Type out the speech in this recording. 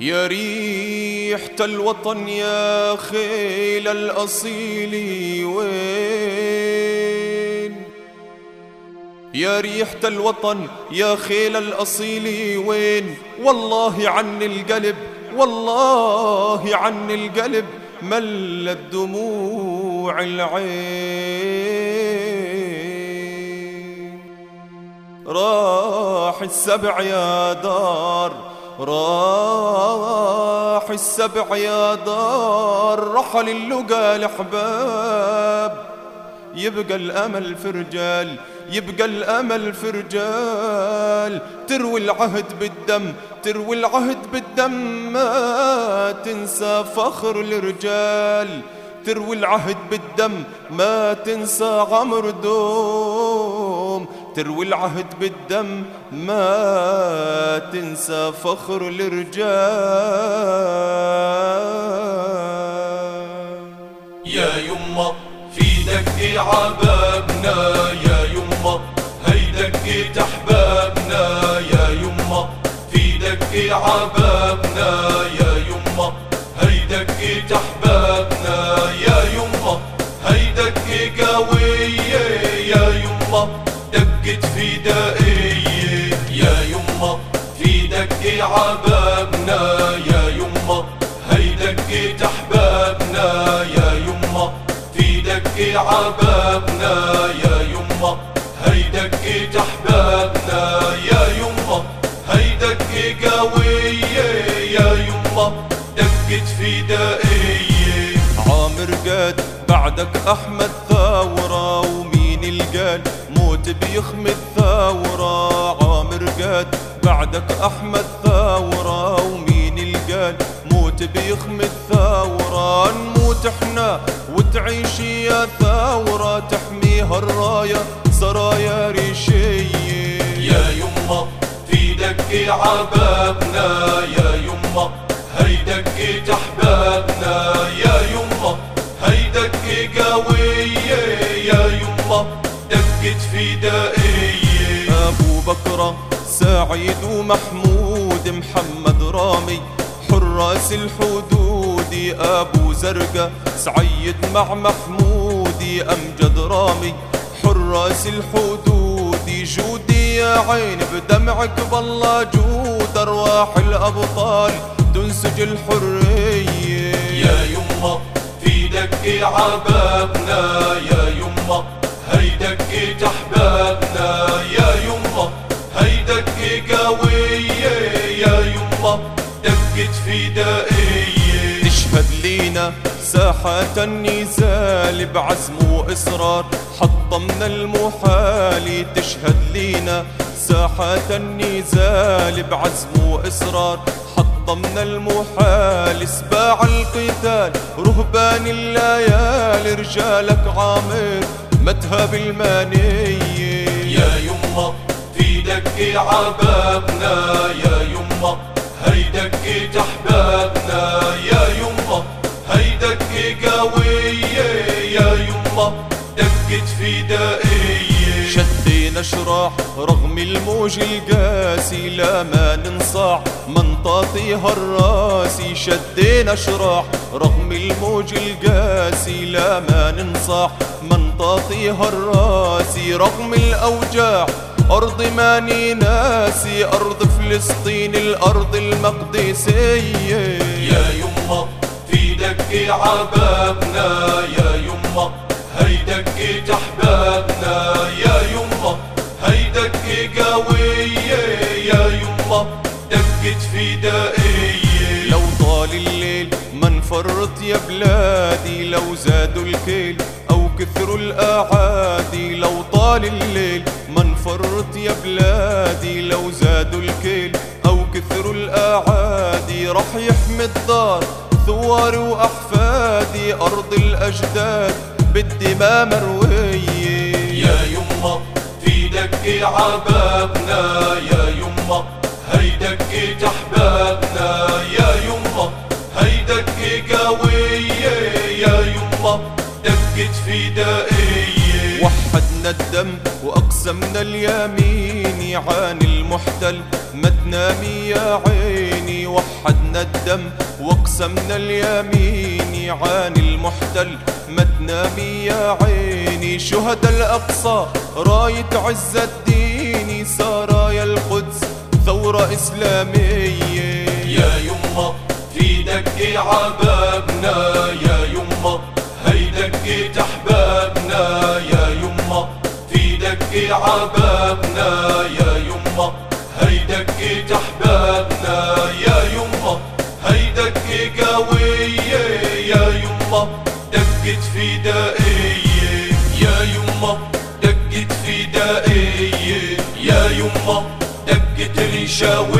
يا ريحة الوطن يا خيل الأصيل وين؟ يا ريحة الوطن يا خيل الأصيل وين؟ والله عن القلب والله عن القلب ملت دموع العين. راح السبع يا دار راح السبع يا دار رحل اللقى الأحباب يبقى الأمل في رجال يبقى الأمل في رجال تروي العهد بالدم تروي العهد بالدم ما تنسى فخر الرجال. تروي العهد بالدم ما تنسى عمر دوم. تروي العهد بالدم ما تنسى فخر الرجال. يا يما في دق عبابنا يا يما هي دق أحبابنا يا يما في دق عبابنا يا فدائية يا يما في دق عبابنا. يا يما هي دق احبابنا يا يما في دق عبابنا. يا يما هي دق احبابنا يا يما هي دق قوية. يا يما دقت فدائية عامر قاد بعدك أحمد ثورة ومين القال؟ موت بيخمد ثورة عامر قاد بعدك أحمد ثورة ومين القال؟ موت بيخمد ثورة نموت إحنا وتعيش يا ثورة تحميها الراية سرايا ريشية. يا يما في دق عبابنا يا يما هي دق احبابنا يا يما هي دق قوية يا يما دقت فدائية أبو بكر سعيد ومحمود محمد رامي حراس الحدود. أبو زرقة سعيد مع محمود أمجد رامي حراس الحدود. جودي يا عين بدمعك بالله جود أرواح الأبطال تنسج الحرية. يا يما في دق عبابنا يا يما احبابنا يا يما؟ دق قوية يا يما؟ فدائية تشهد لينا ساحة النزال بعزم وإصرار. حطمنا المحال تشهد لينا ساحة النزال بعزم وإصرار. حطمنا المحال سباع القتال. رهبان الليالي رجالك عامر. مذهب المانية يا يما في دق عبابنا يا يما هي دق احبابنا يا يما هي دق قوية يا يما دقت فدائية شدينا شراح رغم الموج القاسي لا ما ننصاع منطاطيها الراسي. شدينا شراح رغم الموج القاسي لا ما ننصاع منطاطيها الراسي رغم الأوجاع أرض ماني ناسي أرض فلسطين الأرض المقدسية. يا يما في دق عبابنا يا يما هي دق احبابنا يا يما هي دق قوية يا يما دقت فدائية لو طال الليل ما نفرط يا بلادي لو زادوا الكيل أو كثروا الأعادي لو طال الليل. ما نفرط يا بلادي لو زادوا الكيل. أو كثروا الأعادي رح يحمي الدار. ثواري وأحفادي أرض الأجداد. بالدماء مروية. يا يما في دق عبابنا يا وحدنا الدم وأقسمنا اليمين عن المحتل. ما تنامي يا عيني وحدنا الدم وأقسمنا اليمين عن المحتل. ما تنامي يا عيني شهداء الأقصى راية عز الدين سرايا القدس ثورة إسلامية. يا يما في دق عبابنا فدائية